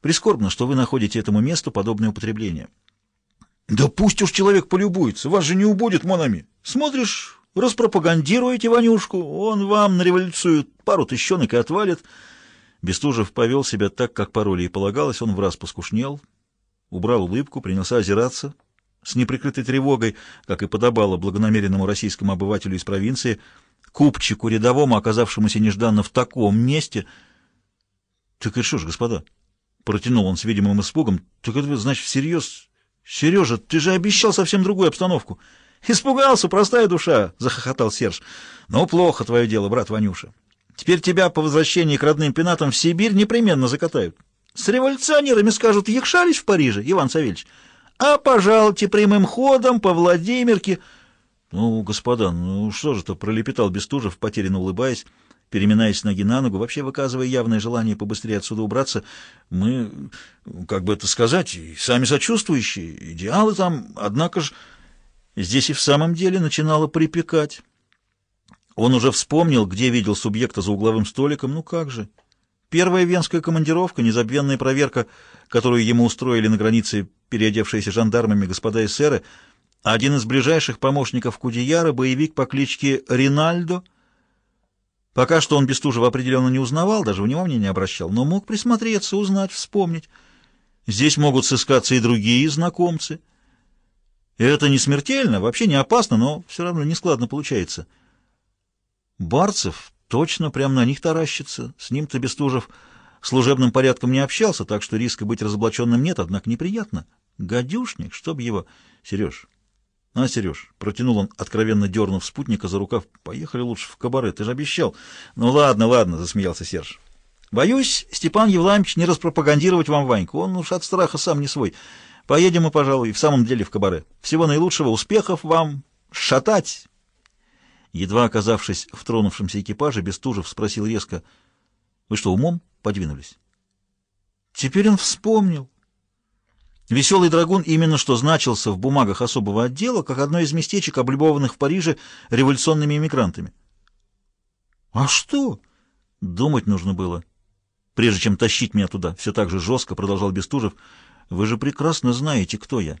Прискорбно, что вы находите этому месту подобное употребление. Да пусть уж человек полюбуется, вас же не убудет, Монами. Смотришь, распропагандируете Ванюшку, он вам на революцию пару тыщенок и отвалит. Бестужев повел себя так, как по роли и полагалось, он в раз поскушнел, убрал улыбку, принялся озираться с неприкрытой тревогой, как и подобало благонамеренному российскому обывателю из провинции, купчику рядовому, оказавшемуся нежданно в таком месте. — Так это что ж, господа? — протянул он с видимым испугом. — Так это, значит, всерьез... Сережа, ты же обещал совсем другую обстановку. — Испугался, простая душа, — захохотал Серж. — Ну, плохо твое дело, брат Ванюша. Теперь тебя по возвращении к родным пенатам в Сибирь непременно закатают. С революционерами скажут, якшались в Париже, Иван Савельевич. А пожалуйте прямым ходом по Владимирке. Ну, господа, ну что же-то, пролепетал Бестужев, потерянно улыбаясь, переминаясь ноги на ногу, вообще выказывая явное желание побыстрее отсюда убраться. Мы, как бы это сказать, сами сочувствующие, идеалы там, однако же здесь и в самом деле начинало припекать. Он уже вспомнил, где видел субъекта за угловым столиком. Ну как же? Первая венская командировка, незабвенная проверка, которую ему устроили на границе переодевшиеся жандармами господа эсеры, один из ближайших помощников Кудияра, боевик по кличке Ринальдо. Пока что он Бестужева определенно не узнавал, даже внимания не обращал, но мог присмотреться, узнать, вспомнить. Здесь могут сыскаться и другие знакомцы. это не смертельно, вообще не опасно, но все равно нескладно получается. Барцев точно прямо на них таращится. С ним-то Бестужев служебным порядком не общался, так что риска быть разоблаченным нет, однако неприятно. Гадюшник, чтоб его... Сереж, а, Сереж, протянул он, откровенно дернув спутника за рукав, поехали лучше в кабаре, ты же обещал. Ну ладно, ладно, засмеялся Серж. Боюсь, Степан Евламович, не распропагандировать вам Ваньку, он уж от страха сам не свой. Поедем мы, пожалуй, в самом деле в кабаре. Всего наилучшего, успехов вам, шатать, Едва оказавшись в тронувшемся экипаже, Бестужев спросил резко, «Вы что, умом подвинулись?» Теперь он вспомнил. Веселый драгун именно что значился в бумагах особого отдела, как одно из местечек, облюбованных в Париже революционными эмигрантами. «А что?» «Думать нужно было. Прежде чем тащить меня туда, все так же жестко продолжал Бестужев, «Вы же прекрасно знаете, кто я».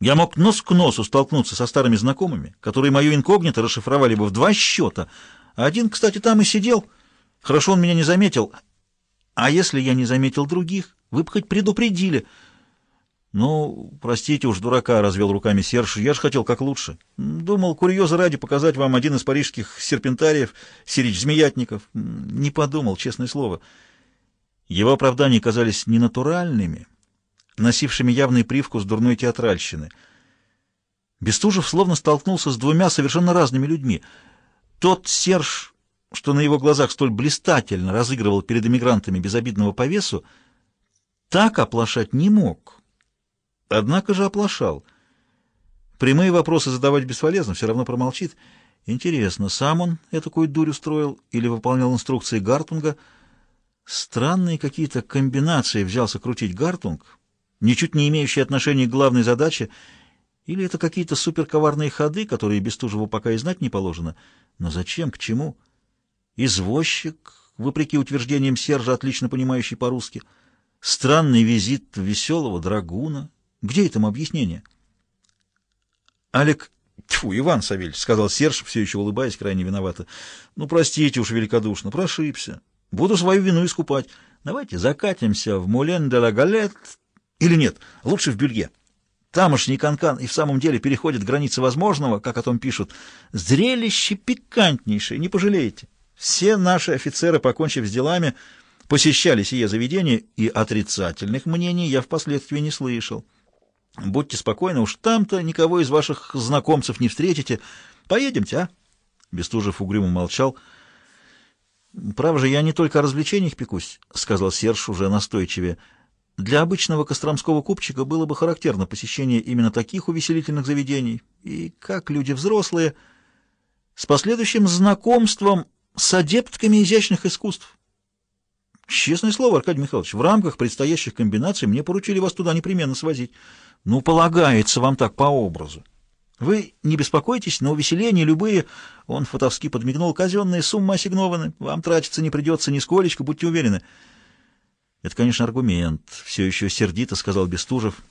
Я мог нос к носу столкнуться со старыми знакомыми, которые мое инкогнито расшифровали бы в два счета. Один, кстати, там и сидел. Хорошо он меня не заметил. А если я не заметил других, вы бы хоть предупредили. Ну, простите уж, дурака, — развел руками Серж, — я же хотел как лучше. Думал, курьеза ради показать вам один из парижских серпентариев, сирич-змеятников. Не подумал, честное слово. Его оправдания казались ненатуральными, — носившими явный привкус дурной театральщины. Бестужев словно столкнулся с двумя совершенно разными людьми. Тот Серж, что на его глазах столь блистательно разыгрывал перед эмигрантами безобидного повесу, так оплошать не мог. Однако же оплошал. Прямые вопросы задавать бесполезно, все равно промолчит. Интересно, сам он этакую дурь устроил или выполнял инструкции Гартунга? Странные какие-то комбинации взялся крутить Гартунг, ничуть не имеющие отношения к главной задаче, или это какие-то суперковарные ходы, которые Бестужеву пока и знать не положено. Но зачем, к чему? Извозчик, вопреки утверждениям Сержа, отлично понимающий по-русски. Странный визит веселого драгуна. Где этому объяснение? Алек... Тьфу, Иван Савельевич, — сказал Серж, все еще улыбаясь, крайне виновато. Ну, простите уж великодушно, прошибся. Буду свою вину искупать. Давайте закатимся в Мулен де ла Галет, или нет, лучше в Белье. Тамошний канкан и в самом деле переходит границы возможного, как о том пишут. Зрелище пикантнейшее, не пожалеете. Все наши офицеры, покончив с делами, посещали сие заведение, и отрицательных мнений я впоследствии не слышал. Будьте спокойны, уж там-то никого из ваших знакомцев не встретите. Поедемте, а? Бестужев угрюмо молчал. «Право же, я не только о развлечениях пекусь», — сказал Серж уже настойчивее. Для обычного костромского купчика было бы характерно посещение именно таких увеселительных заведений, и как люди взрослые, с последующим знакомством с адептками изящных искусств. Честное слово, Аркадий Михайлович, в рамках предстоящих комбинаций мне поручили вас туда непременно свозить. Ну, полагается вам так по образу. Вы не беспокойтесь, на увеселение любые, он фотовски подмигнул, казенные суммы ассигнованы, вам тратиться не придется нисколечко, будьте уверены. Это, конечно, аргумент. Все еще сердито сказал Бестужев.